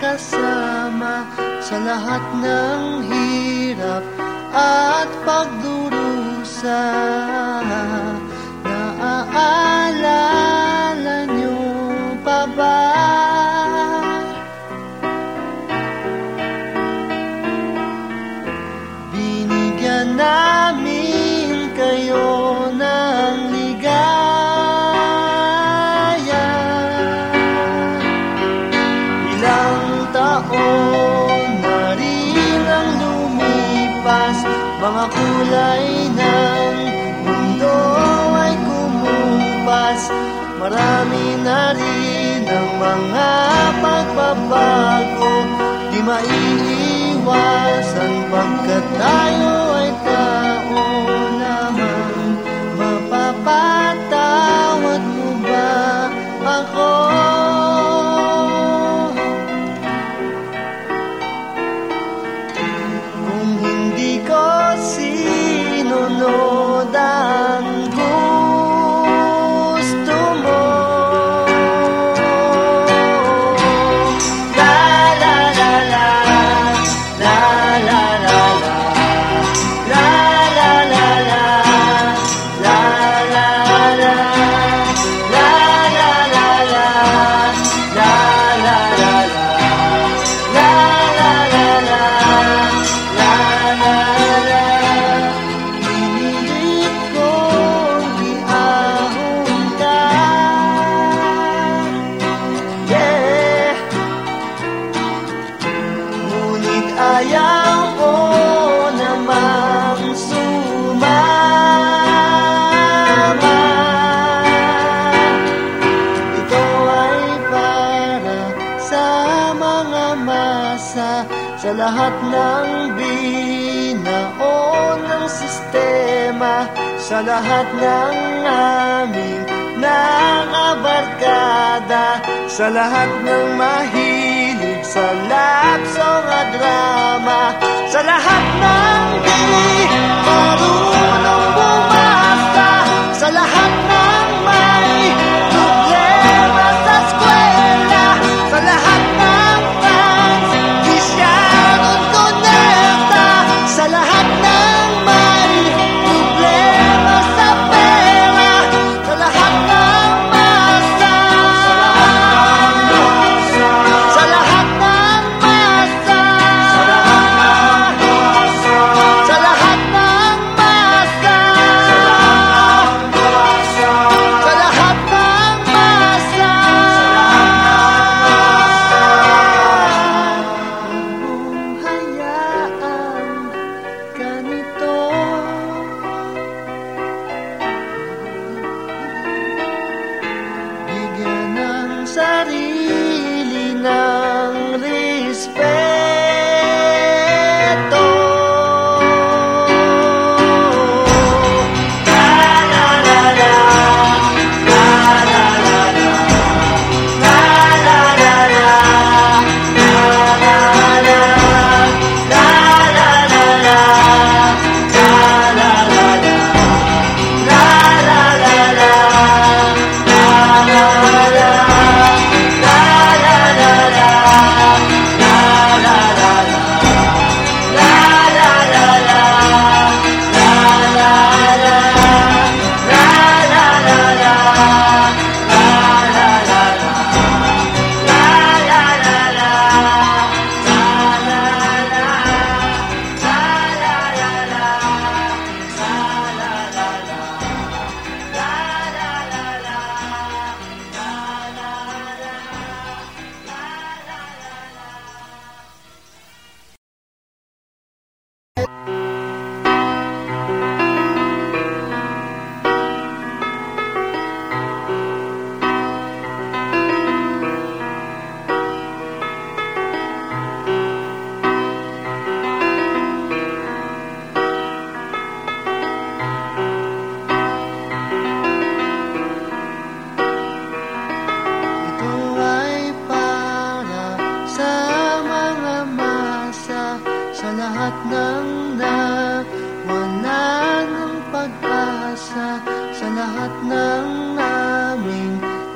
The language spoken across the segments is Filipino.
kasama sa lahat ng hirap at pagdurusa. Naaalala niyo pa ba? Binigyan namin kayo Marami na rin ang mga pagbabago. Di maiiwasan pagkat tayo ay tayo Lahat ng binao ng sistema Sa lahat ng aming nakabarkada Sa lahat ng mahilig sa lap song drama Sa lahat ng di marunong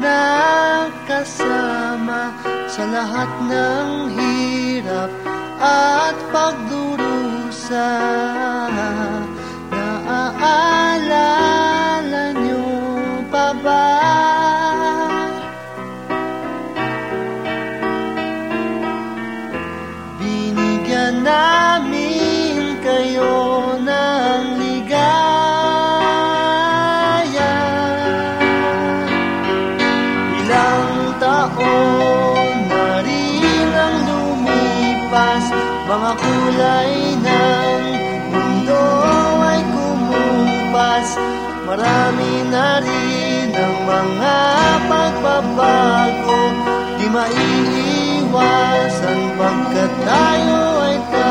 na kasama sa lahat ng hirap at pagdurusa. Naaalala niyo pa ba? Binigyan na Marami na rin ang mga pagbabago. Di maiiwasan pagkat tayo ay tayo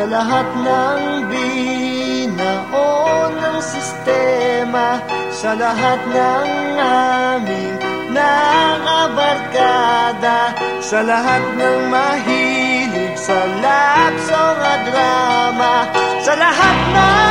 Sa lahat ng binao ng sistema Sa lahat ng aming ng abarkada Sa lahat ng mahilig sa lap, at drama Sa lahat ng